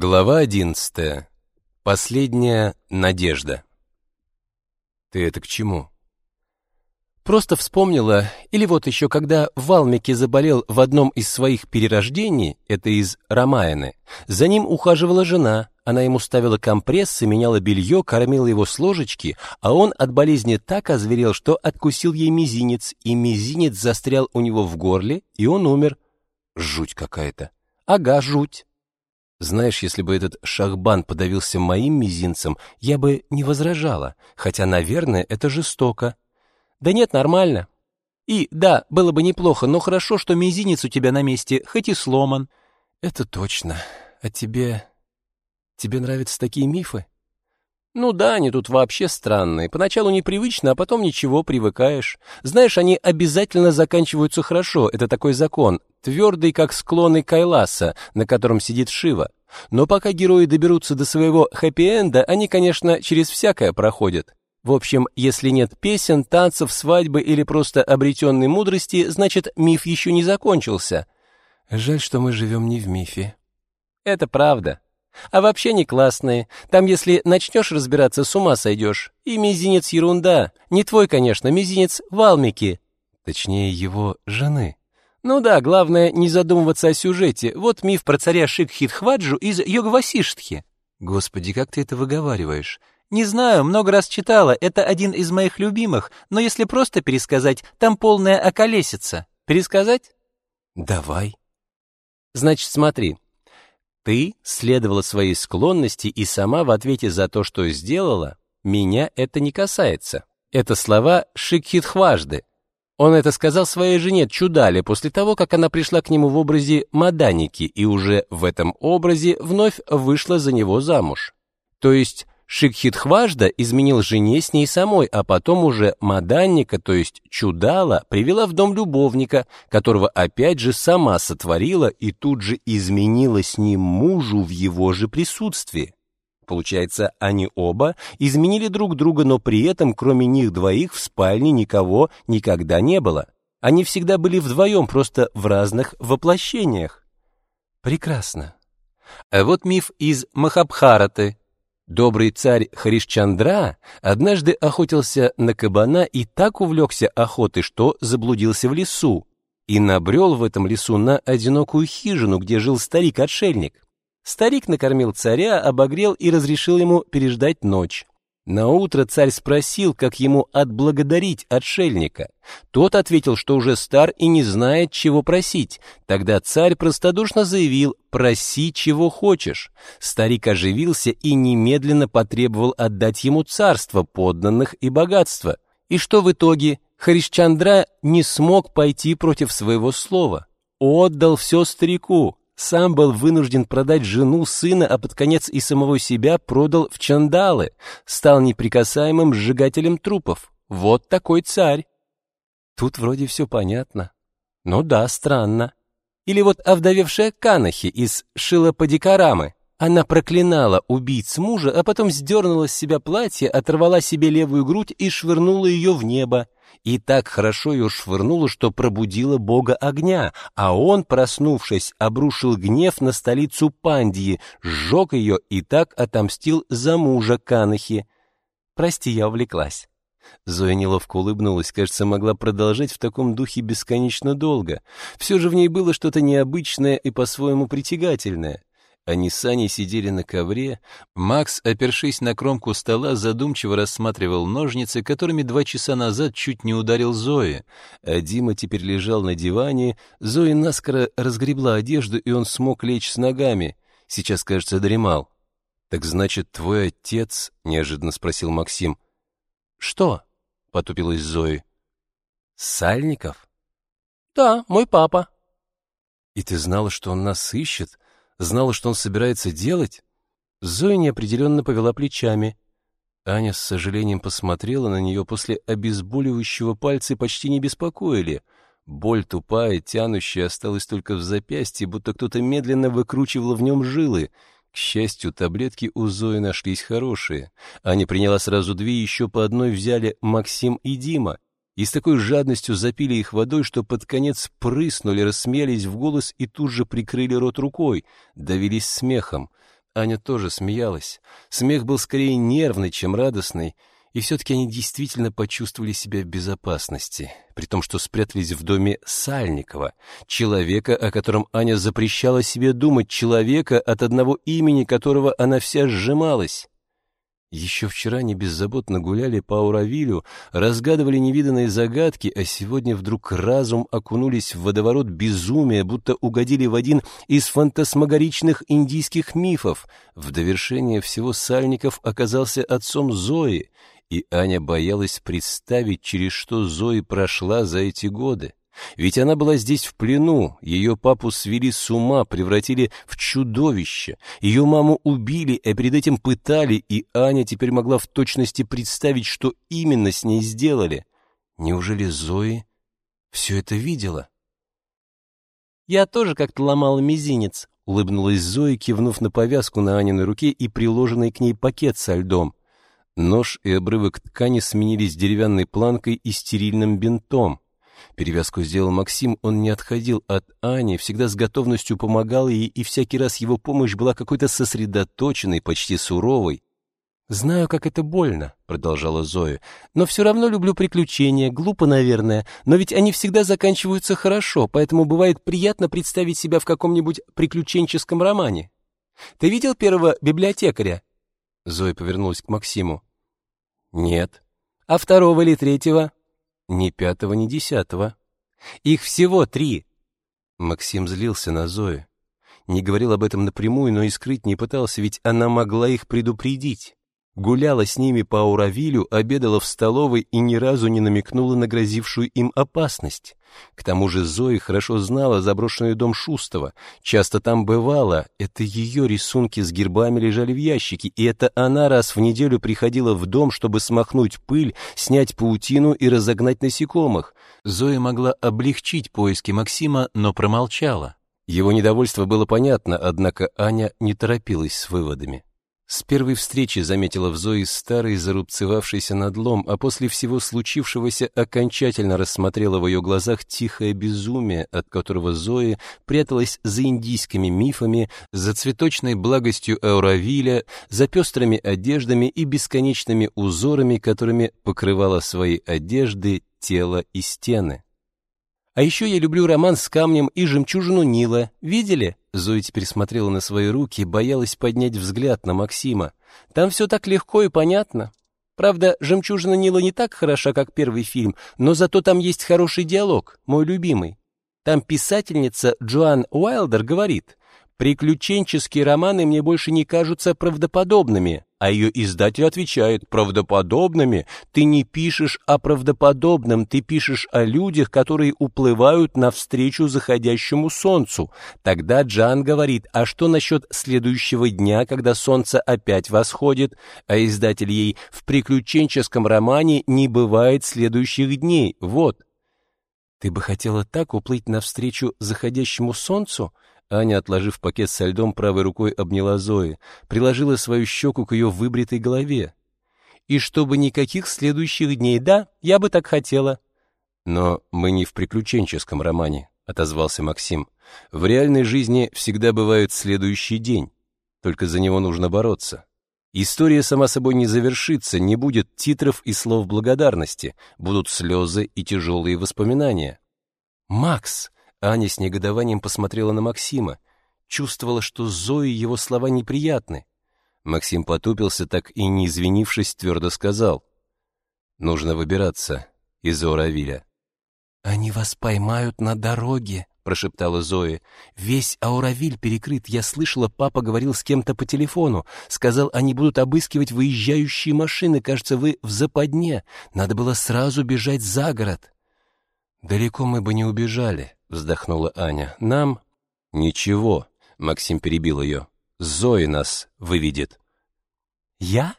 Глава одиннадцатая. Последняя надежда. Ты это к чему? Просто вспомнила, или вот еще когда Валмики заболел в одном из своих перерождений, это из Рамаяны, за ним ухаживала жена, она ему ставила компрессы, меняла белье, кормила его с ложечки, а он от болезни так озверел, что откусил ей мизинец, и мизинец застрял у него в горле, и он умер. Жуть какая-то. Ага, жуть. Знаешь, если бы этот шахбан подавился моим мизинцем, я бы не возражала, хотя, наверное, это жестоко. Да нет, нормально. И, да, было бы неплохо, но хорошо, что мизинец у тебя на месте, хоть и сломан. Это точно. А тебе... Тебе нравятся такие мифы? Ну да, они тут вообще странные. Поначалу непривычно, а потом ничего, привыкаешь. Знаешь, они обязательно заканчиваются хорошо, это такой закон, твердый, как склоны Кайласа, на котором сидит Шива. Но пока герои доберутся до своего хэппи-энда, они, конечно, через всякое проходят. В общем, если нет песен, танцев, свадьбы или просто обретенной мудрости, значит, миф еще не закончился. Жаль, что мы живем не в мифе. Это правда. А вообще не классные. Там, если начнешь разбираться, с ума сойдешь. И мизинец ерунда. Не твой, конечно, мизинец Валмики. Точнее, его жены. Ну да, главное не задумываться о сюжете. Вот миф про царя Шикхитхваджу из Йогвасиштхи. Господи, как ты это выговариваешь? Не знаю, много раз читала, это один из моих любимых, но если просто пересказать, там полная околесица. Пересказать? Давай. Значит, смотри. Ты следовала своей склонности и сама в ответе за то, что сделала, меня это не касается. Это слова Шикхитхважды. Он это сказал своей жене Чудале после того, как она пришла к нему в образе Маданики и уже в этом образе вновь вышла за него замуж. То есть Шикхитхважда изменил жене с ней самой, а потом уже Маданника, то есть Чудала, привела в дом любовника, которого опять же сама сотворила и тут же изменила с ним мужу в его же присутствии. Получается, они оба изменили друг друга, но при этом кроме них двоих в спальне никого никогда не было. Они всегда были вдвоем, просто в разных воплощениях. Прекрасно. А вот миф из Махабхараты, Добрый царь Харишчандра однажды охотился на кабана и так увлекся охотой, что заблудился в лесу и набрел в этом лесу на одинокую хижину, где жил старик-отшельник. Старик накормил царя, обогрел и разрешил ему переждать ночь. На утро царь спросил, как ему отблагодарить отшельника. Тот ответил, что уже стар и не знает, чего просить. Тогда царь простодушно заявил «проси, чего хочешь». Старик оживился и немедленно потребовал отдать ему царство, подданных и богатство. И что в итоге? Харишчандра не смог пойти против своего слова. Отдал все старику, сам был вынужден продать жену, сына, а под конец и самого себя продал в чандалы, стал неприкасаемым сжигателем трупов. Вот такой царь. Тут вроде все понятно. Ну да, странно. Или вот овдовевшая Канахи из Шилападикарамы. Она проклинала убийц мужа, а потом сдернула с себя платье, оторвала себе левую грудь и швырнула ее в небо и так хорошо ее швырнуло, что пробудило бога огня, а он, проснувшись, обрушил гнев на столицу Пандии, сжег ее и так отомстил за мужа Канахи. Прости, я увлеклась. Зоя неловко улыбнулась, кажется, могла продолжать в таком духе бесконечно долго. Все же в ней было что-то необычное и по-своему притягательное. Они с Аней сидели на ковре. Макс, опершись на кромку стола, задумчиво рассматривал ножницы, которыми два часа назад чуть не ударил Зои. А Дима теперь лежал на диване. Зоя наскоро разгребла одежду, и он смог лечь с ногами. Сейчас, кажется, дремал. «Так значит, твой отец?» — неожиданно спросил Максим. «Что?» — потупилась Зои. «Сальников?» «Да, мой папа». «И ты знала, что он нас ищет?» Знала, что он собирается делать? Зоя неопределенно повела плечами. Аня с сожалением посмотрела на нее после обезболивающего пальцы почти не беспокоили. Боль тупая, тянущая, осталась только в запястье, будто кто-то медленно выкручивал в нем жилы. К счастью, таблетки у Зои нашлись хорошие. Аня приняла сразу две, еще по одной взяли Максим и Дима и с такой жадностью запили их водой, что под конец прыснули, рассмеялись в голос и тут же прикрыли рот рукой, давились смехом. Аня тоже смеялась. Смех был скорее нервный, чем радостный, и все-таки они действительно почувствовали себя в безопасности, при том, что спрятались в доме Сальникова, человека, о котором Аня запрещала себе думать, человека, от одного имени которого она вся сжималась. Еще вчера они беззаботно гуляли по Ауравилю, разгадывали невиданные загадки, а сегодня вдруг разум окунулись в водоворот безумия, будто угодили в один из фантасмагоричных индийских мифов. В довершение всего Сальников оказался отцом Зои, и Аня боялась представить, через что Зои прошла за эти годы. Ведь она была здесь в плену, ее папу свели с ума, превратили в чудовище, ее маму убили, а перед этим пытали, и Аня теперь могла в точности представить, что именно с ней сделали. Неужели Зои все это видела? «Я тоже как-то ломала мизинец», — улыбнулась Зои, кивнув на повязку на Аниной руке и приложенный к ней пакет со льдом. Нож и обрывок ткани сменились деревянной планкой и стерильным бинтом. Перевязку сделал Максим, он не отходил от Ани, всегда с готовностью помогал ей, и всякий раз его помощь была какой-то сосредоточенной, почти суровой. «Знаю, как это больно», — продолжала Зоя, «но все равно люблю приключения, глупо, наверное, но ведь они всегда заканчиваются хорошо, поэтому бывает приятно представить себя в каком-нибудь приключенческом романе. Ты видел первого библиотекаря?» Зоя повернулась к Максиму. «Нет». «А второго или третьего?» Ни пятого, ни десятого. Их всего три. Максим злился на Зою. Не говорил об этом напрямую, но и скрыть не пытался, ведь она могла их предупредить гуляла с ними по Ауравилю, обедала в столовой и ни разу не намекнула на грозившую им опасность. К тому же Зои хорошо знала заброшенный дом Шустова, часто там бывала, это ее рисунки с гербами лежали в ящике, и это она раз в неделю приходила в дом, чтобы смахнуть пыль, снять паутину и разогнать насекомых. Зоя могла облегчить поиски Максима, но промолчала. Его недовольство было понятно, однако Аня не торопилась с выводами. С первой встречи заметила в Зое старый зарубцевавшийся надлом, а после всего случившегося окончательно рассмотрела в ее глазах тихое безумие, от которого Зои пряталась за индийскими мифами, за цветочной благостью Ауравиля, за пестрыми одеждами и бесконечными узорами, которыми покрывала свои одежды, тело и стены. А еще я люблю роман с камнем и жемчужину Нила. Видели? Зоя теперь смотрела на свои руки, боялась поднять взгляд на Максима. Там все так легко и понятно. Правда, «Жемчужина Нила» не так хороша, как первый фильм, но зато там есть хороший диалог, мой любимый. Там писательница Джоан Уайлдер говорит, Приключенческие романы мне больше не кажутся правдоподобными, а ее издатель отвечает, правдоподобными? Ты не пишешь о правдоподобном, ты пишешь о людях, которые уплывают навстречу заходящему солнцу. Тогда Джан говорит, а что насчет следующего дня, когда солнце опять восходит? А издатель ей, в приключенческом романе не бывает следующих дней, вот. Ты бы хотела так уплыть навстречу заходящему солнцу? Аня, отложив пакет со льдом, правой рукой обняла Зои, приложила свою щеку к ее выбритой голове. «И чтобы никаких следующих дней, да, я бы так хотела». «Но мы не в приключенческом романе», — отозвался Максим. «В реальной жизни всегда бывает следующий день, только за него нужно бороться. История сама собой не завершится, не будет титров и слов благодарности, будут слезы и тяжелые воспоминания». «Макс!» Аня с негодованием посмотрела на Максима, чувствовала, что Зои его слова неприятны. Максим потупился, так и не извинившись, твердо сказал. «Нужно выбираться из Ауравиля». «Они вас поймают на дороге», — прошептала Зоя. «Весь Ауравиль перекрыт. Я слышала, папа говорил с кем-то по телефону. Сказал, они будут обыскивать выезжающие машины. Кажется, вы в западне. Надо было сразу бежать за город». «Далеко мы бы не убежали», — вздохнула Аня. «Нам...» «Ничего», — Максим перебил ее. «Зои нас выведет». «Я?»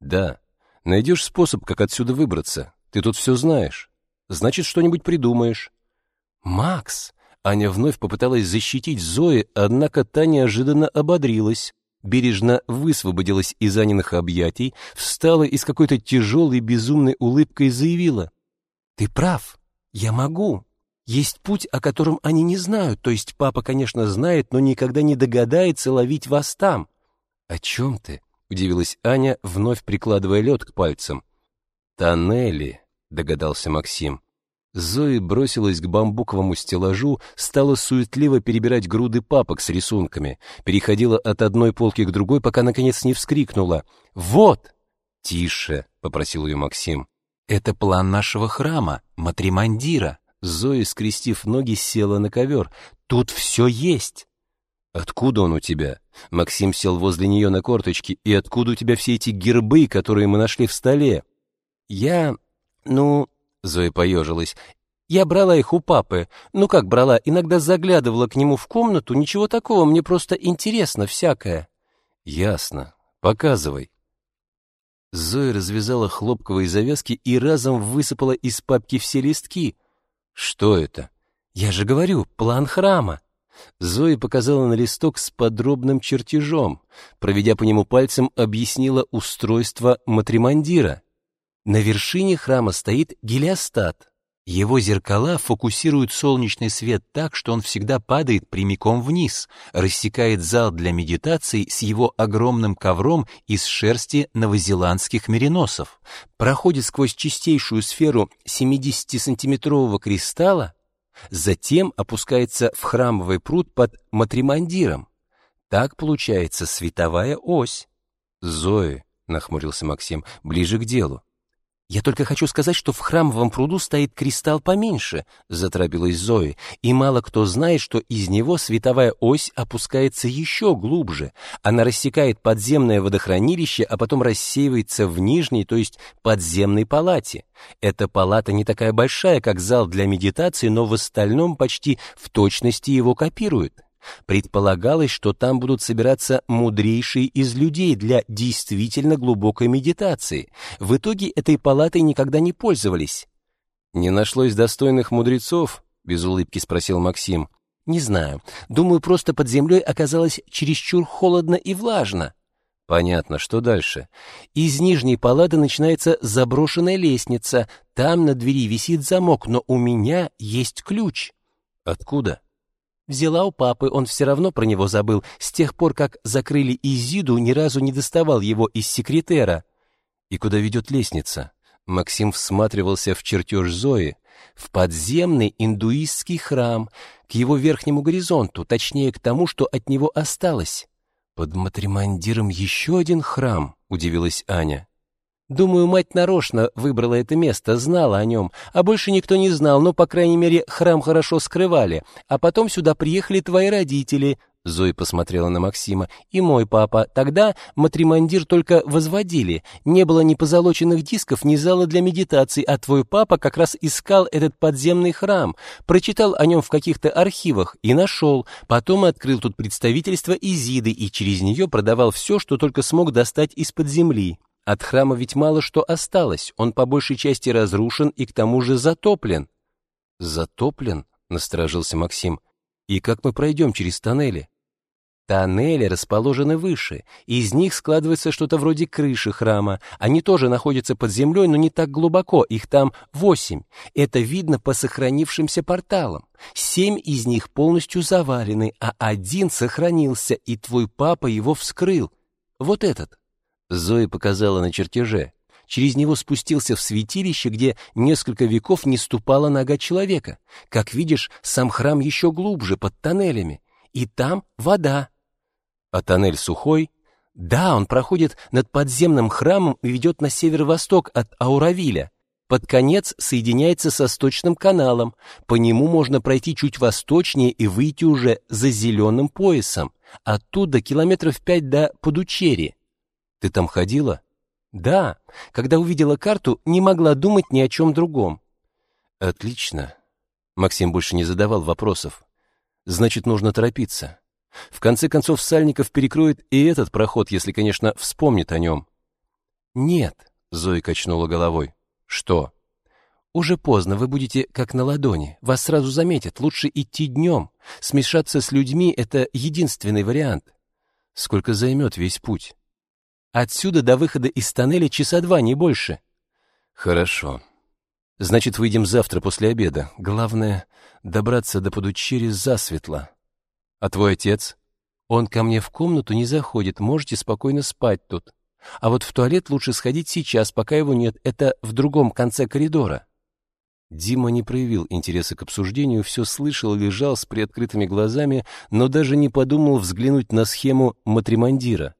«Да. Найдешь способ, как отсюда выбраться. Ты тут все знаешь. Значит, что-нибудь придумаешь». «Макс!» Аня вновь попыталась защитить Зои, однако та неожиданно ободрилась. Бережно высвободилась из Аниных объятий, встала и с какой-то тяжелой безумной улыбкой заявила. «Ты прав. Я могу. Есть путь, о котором они не знают, то есть папа, конечно, знает, но никогда не догадается ловить вас там. «О чем ты?» — удивилась Аня, вновь прикладывая лед к пальцам. «Тоннели», — догадался Максим. Зои бросилась к бамбуковому стеллажу, стала суетливо перебирать груды папок с рисунками, переходила от одной полки к другой, пока, наконец, не вскрикнула. «Вот!» «Тише!» — попросил ее Максим. «Это план нашего храма, Матримандира». Зоя, скрестив ноги, села на ковер. «Тут все есть!» «Откуда он у тебя?» Максим сел возле нее на корточки. «И откуда у тебя все эти гербы, которые мы нашли в столе?» «Я... ну...» Зоя поежилась. «Я брала их у папы. Ну как брала, иногда заглядывала к нему в комнату. Ничего такого, мне просто интересно всякое». «Ясно. Показывай». Зоя развязала хлопковые завязки и разом высыпала из папки все листки. «Что это?» «Я же говорю, план храма». Зоя показала на листок с подробным чертежом. Проведя по нему пальцем, объяснила устройство матримандира. На вершине храма стоит гелиостат. Его зеркала фокусируют солнечный свет так, что он всегда падает прямиком вниз, рассекает зал для медитаций с его огромным ковром из шерсти новозеландских мериносов, проходит сквозь чистейшую сферу 70-сантиметрового кристалла, затем опускается в храмовый пруд под матримандиром. Так получается световая ось. «Зои», — нахмурился Максим, — «ближе к делу. «Я только хочу сказать, что в храмовом пруду стоит кристалл поменьше», — заторопилась Зои, «и мало кто знает, что из него световая ось опускается еще глубже. Она рассекает подземное водохранилище, а потом рассеивается в нижней, то есть подземной палате. Эта палата не такая большая, как зал для медитации, но в остальном почти в точности его копирует. Предполагалось, что там будут собираться мудрейшие из людей для действительно глубокой медитации. В итоге этой палатой никогда не пользовались. «Не нашлось достойных мудрецов?» — без улыбки спросил Максим. «Не знаю. Думаю, просто под землей оказалось чересчур холодно и влажно». Понятно, что дальше? Из нижней палаты начинается заброшенная лестница. Там на двери висит замок, но у меня есть ключ. Откуда? Взяла у папы, он все равно про него забыл. С тех пор, как закрыли Изиду, ни разу не доставал его из секретера. И куда ведет лестница? Максим всматривался в чертеж Зои, в подземный индуистский храм, к его верхнему горизонту, точнее, к тому, что от него осталось. «Под матримандиром еще один храм», — удивилась Аня. Думаю, мать нарочно выбрала это место, знала о нем, а больше никто не знал, но, по крайней мере, храм хорошо скрывали. А потом сюда приехали твои родители, Зоя посмотрела на Максима, и мой папа. Тогда матримандир только возводили. Не было ни позолоченных дисков, ни зала для медитации, а твой папа как раз искал этот подземный храм, прочитал о нем в каких-то архивах и нашел. Потом открыл тут представительство Изиды и через нее продавал все, что только смог достать из-под земли. От храма ведь мало что осталось, он по большей части разрушен и к тому же затоплен. Затоплен? Насторожился Максим. И как мы пройдем через тоннели? Тоннели расположены выше, из них складывается что-то вроде крыши храма. Они тоже находятся под землей, но не так глубоко, их там восемь. Это видно по сохранившимся порталам. Семь из них полностью заварены, а один сохранился, и твой папа его вскрыл. Вот этот. Зоя показала на чертеже. Через него спустился в святилище, где несколько веков не ступала нога человека. Как видишь, сам храм еще глубже, под тоннелями. И там вода. А тоннель сухой? Да, он проходит над подземным храмом и ведет на северо-восток от Ауравиля. Под конец соединяется со сточным каналом. По нему можно пройти чуть восточнее и выйти уже за зеленым поясом. Оттуда километров пять до Подучери. Ты там ходила? Да. Когда увидела карту, не могла думать ни о чем другом. Отлично. Максим больше не задавал вопросов. Значит, нужно торопиться. В конце концов, Сальников перекроет и этот проход, если, конечно, вспомнит о нем. Нет, Зоя качнула головой. Что? Уже поздно, вы будете как на ладони. Вас сразу заметят. Лучше идти днем. Смешаться с людьми — это единственный вариант. Сколько займет весь путь? Отсюда до выхода из тоннеля часа два, не больше. Хорошо. Значит, выйдем завтра после обеда. Главное — добраться до Подучери засветло. А твой отец? Он ко мне в комнату не заходит, можете спокойно спать тут. А вот в туалет лучше сходить сейчас, пока его нет, это в другом конце коридора». Дима не проявил интереса к обсуждению, все слышал, лежал с приоткрытыми глазами, но даже не подумал взглянуть на схему матримандира.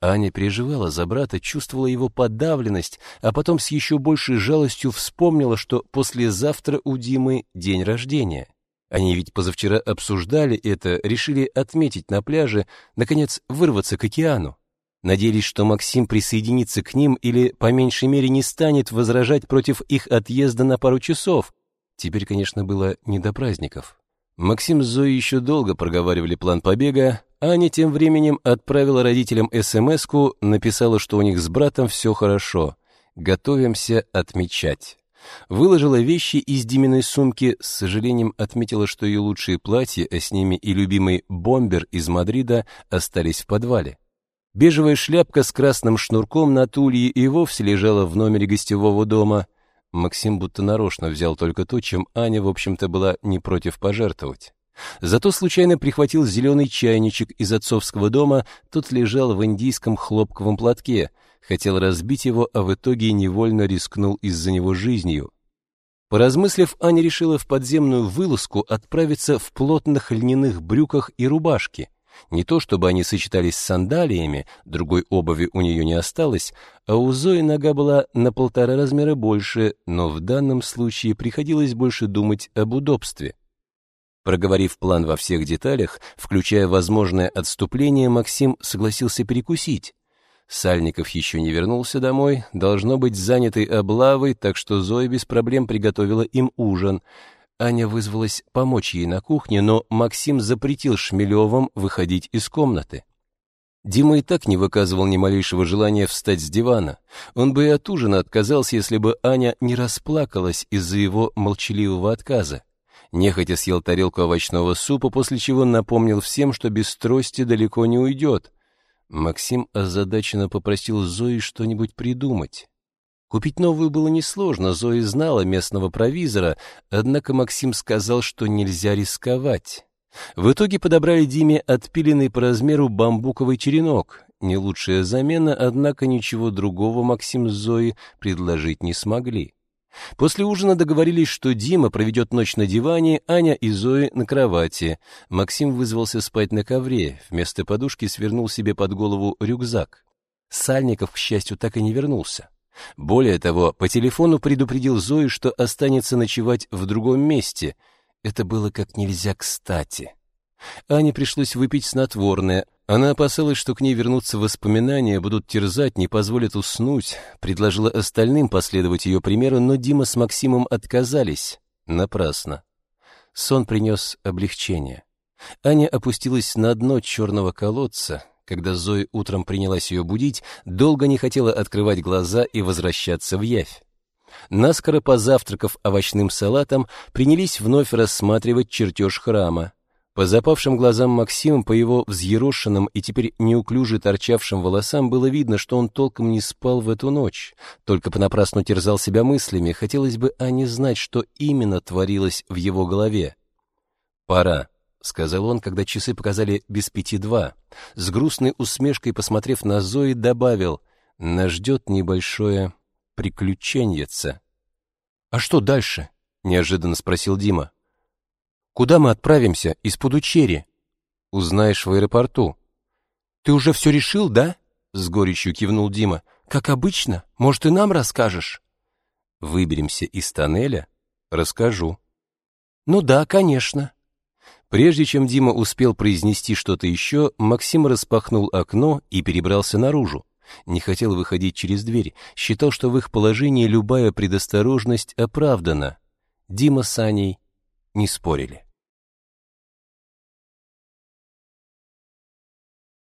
Аня переживала за брата, чувствовала его подавленность, а потом с еще большей жалостью вспомнила, что послезавтра у Димы день рождения. Они ведь позавчера обсуждали это, решили отметить на пляже, наконец вырваться к океану. Надеялись, что Максим присоединится к ним или, по меньшей мере, не станет возражать против их отъезда на пару часов. Теперь, конечно, было не до праздников. Максим с Зоей еще долго проговаривали план побега, Аня тем временем отправила родителям смс написала, что у них с братом все хорошо. Готовимся отмечать. Выложила вещи из Диминой сумки, с сожалением отметила, что ее лучшие платья, а с ними и любимый бомбер из Мадрида остались в подвале. Бежевая шляпка с красным шнурком на тулье и вовсе лежала в номере гостевого дома. Максим будто нарочно взял только то, чем Аня, в общем-то, была не против пожертвовать. Зато случайно прихватил зеленый чайничек из отцовского дома, тот лежал в индийском хлопковом платке, хотел разбить его, а в итоге невольно рискнул из-за него жизнью. Поразмыслив, Аня решила в подземную вылазку отправиться в плотных льняных брюках и рубашке. Не то чтобы они сочетались с сандалиями, другой обуви у нее не осталось, а у Зои нога была на полтора размера больше, но в данном случае приходилось больше думать об удобстве. Проговорив план во всех деталях, включая возможное отступление, Максим согласился перекусить. Сальников еще не вернулся домой, должно быть занятый облавой, так что Зоя без проблем приготовила им ужин — Аня вызвалась помочь ей на кухне, но Максим запретил Шмелевым выходить из комнаты. Дима и так не выказывал ни малейшего желания встать с дивана. Он бы и от ужина отказался, если бы Аня не расплакалась из-за его молчаливого отказа. Нехотя съел тарелку овощного супа, после чего напомнил всем, что без трости далеко не уйдет. Максим озадаченно попросил Зои что-нибудь придумать. Купить новую было несложно, Зои знала местного провизора, однако Максим сказал, что нельзя рисковать. В итоге подобрали Диме отпиленный по размеру бамбуковый черенок. Не лучшая замена, однако ничего другого Максим с Зоей предложить не смогли. После ужина договорились, что Дима проведет ночь на диване, Аня и Зои на кровати. Максим вызвался спать на ковре, вместо подушки свернул себе под голову рюкзак. Сальников, к счастью, так и не вернулся. Более того, по телефону предупредил Зою, что останется ночевать в другом месте. Это было как нельзя кстати. Ане пришлось выпить снотворное. Она опасалась, что к ней вернутся воспоминания, будут терзать, не позволят уснуть. Предложила остальным последовать ее примеру, но Дима с Максимом отказались. Напрасно. Сон принес облегчение. Аня опустилась на дно черного колодца, когда Зои утром принялась ее будить, долго не хотела открывать глаза и возвращаться в явь. Наскоро позавтракав овощным салатом, принялись вновь рассматривать чертеж храма. По запавшим глазам Максима, по его взъерошенным и теперь неуклюже торчавшим волосам было видно, что он толком не спал в эту ночь, только понапрасну терзал себя мыслями, хотелось бы Ане знать, что именно творилось в его голове. «Пора», — сказал он, когда часы показали без пяти два. С грустной усмешкой, посмотрев на Зои, добавил, «Нас ждет небольшое приключеньице». «А что дальше?» — неожиданно спросил Дима. «Куда мы отправимся из Пудучери?» «Узнаешь в аэропорту». «Ты уже все решил, да?» — с горечью кивнул Дима. «Как обычно. Может, и нам расскажешь?» «Выберемся из тоннеля? Расскажу». «Ну да, конечно», Прежде чем Дима успел произнести что-то еще, Максим распахнул окно и перебрался наружу. Не хотел выходить через дверь, считал, что в их положении любая предосторожность оправдана. Дима с Аней не спорили.